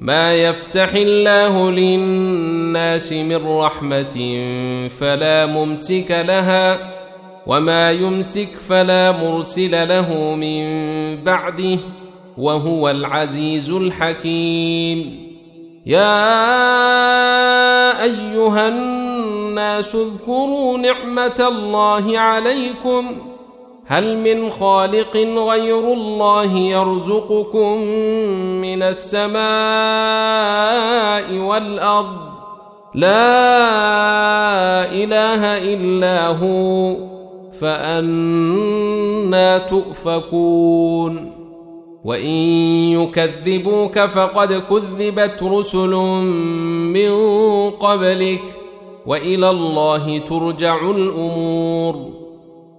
ما يفتح الله للناس من رحمة فلا ممسك لها وما يمسك فلا مرسل له من بعده وهو العزيز الحكيم. يا أيها الناس اذكروا نعمة الله عليكم هل من خالق غير الله يرزقكم من السماء والأرض؟ لا إله إلا هو فأنا تؤفكون. وإن يكذبوك فقد كذبت رسل من قبلك وإلى الله ترجع الأمور.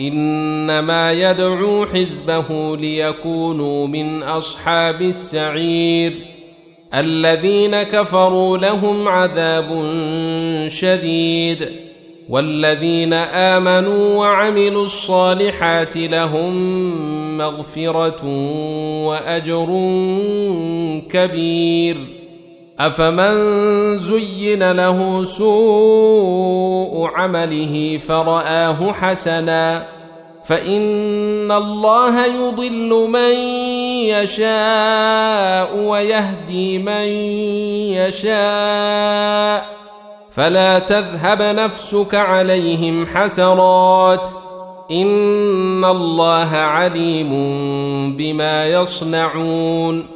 إنما يدعو حزبه ليكونوا من أصحاب السعير الذين كفروا لهم عذاب شديد والذين آمنوا وعملوا الصالحات لهم مغفرة وأجر كبير أفمن زين له سوء عمله فرآه حسنا فإن الله يضل من يشاء ويهدي من يشاء فلا تذهب نفسك عليهم حسرات إن الله عليم بما يصنعون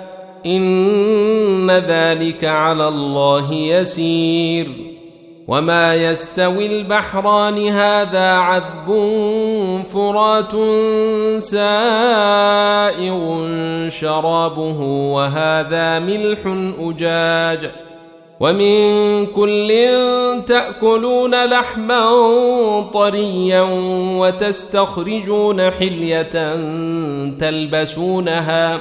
إن ذلك على الله يسير. وما يستوي البحران هذا عذب فرات سائغ شرابه وهذا ملح أجاج. ومن كل تأكلون لحما طريا وتستخرجون حلية تلبسونها.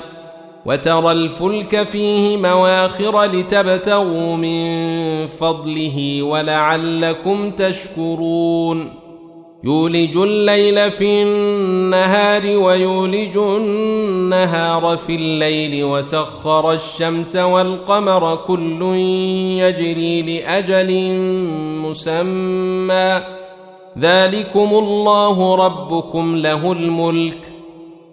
وترى الفلك فيه مواخر لتبتغوا من فضله ولعلكم تشكرون. يولج الليل في النهار ويولج النهار في الليل وسخر الشمس والقمر كل يجري لأجل مسمى. ذلكم الله ربكم له الملك.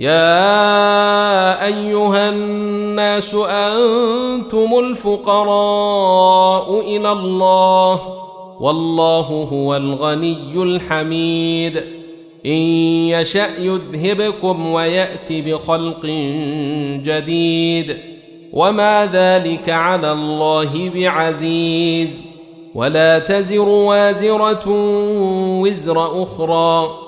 يا أيها الناس أنتم الفقراء إلى الله والله هو الغني الحميد إن يشأ يذهبكم ويأتي بخلق جديد وما ذلك على الله بعزيز ولا تزر وازرة وزر أخرى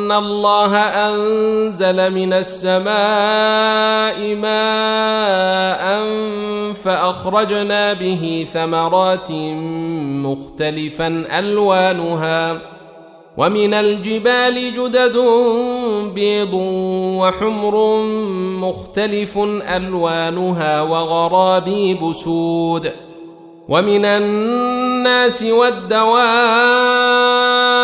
الله أنزل من السماء ماء فأخرجنا به ثمرات مختلفا ألوانها ومن الجبال جدد بيض وحمر مختلف ألوانها وغرابيب سود ومن الناس والدواب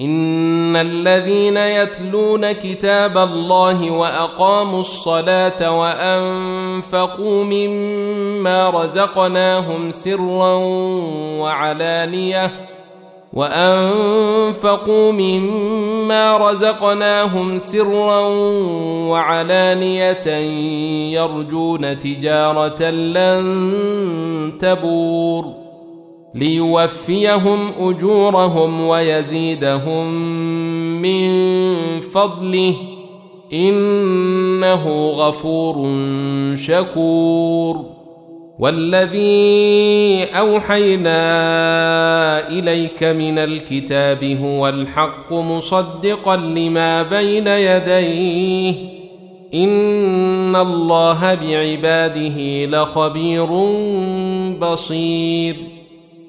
إن الذين يتلون كتاب الله وأقاموا الصلاة وأنفقوا مما رزقناهم سرا وعلانية وأنفقوا مما رزقناهم سرا وعلانية يرجون تجارة لن تبور ليوفيهم أجورهم ويزيدهم من فضله إنه غفور شكور. والذي أوحينا إليك من الكتاب هو الحق مصدقا لما بين يديه. إن الله بعباده لخبير بصير.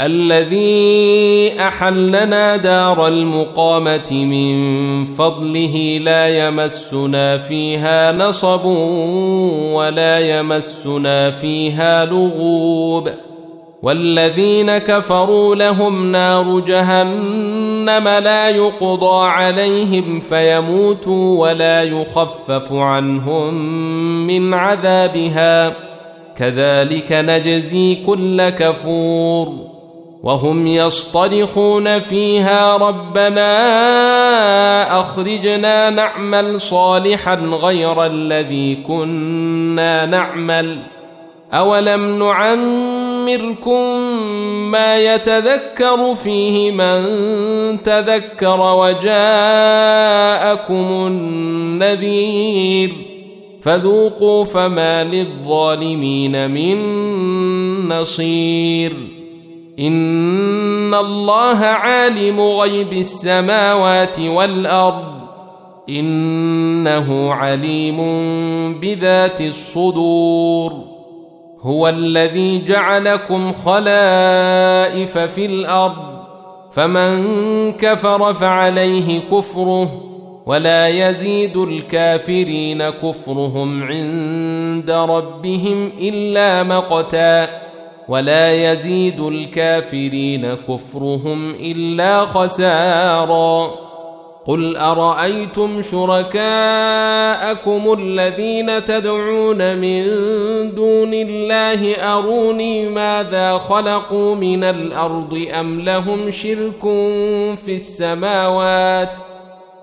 الذي أحلنا دار المقامة من فضله لا يمسنا فيها نصب ولا يمسنا فيها لغوب والذين كفروا لهم نار جهنم لا يقضى عليهم فيموتوا ولا يخفف عنهم من عذابها كذلك نجزي كل كفور وهم يصطرخون فيها ربنا أخرجنا نعمل صالحا غير الذي كنا نعمل أولم نعمركم ما يتذكر فيه من تذكر وجاءكم النذير فذوقوا فما للظالمين من نصير ان الله عالم غيب السماوات والارض انه عليم بذات الصدور هو الذي جعلكم خلائف في الأرض فمن كفر فعليه كفره ولا يزيد الكافرين كفرهم عند ربهم الا مقتا ولا يزيد الكافرين كفرهم إلا خسارا. قل أرأيتم شركاءكم الذين تدعون من دون الله أروني ماذا خلقوا من الأرض أم لهم شرك في السماوات ۖ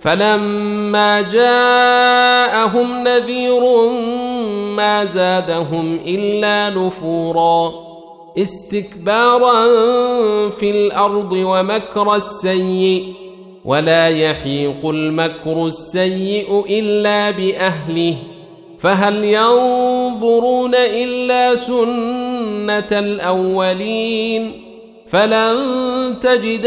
فلما جاءهم نذير ما زادهم إلا نفورا استكبارا في الأرض ومكر السيء ولا يحيق المكر السيء إلا بأهله فهل ينظرون إلا سنة الأولين فلن تجد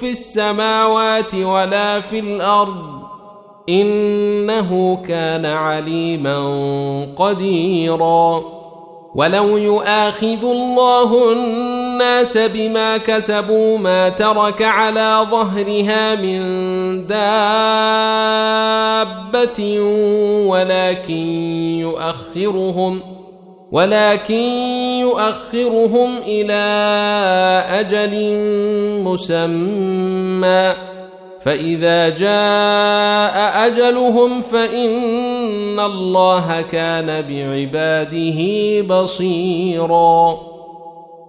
في السماوات ولا في الأرض إنه كان عليما قديرا. ولو يؤاخذ الله الناس بما كسبوا ما ترك على ظهرها من دابة ولكن يؤخرهم ولكن يؤخرهم إلى أجل مسمى. فإذا جاء أجلهم فإن الله كان بعباده بصيرا.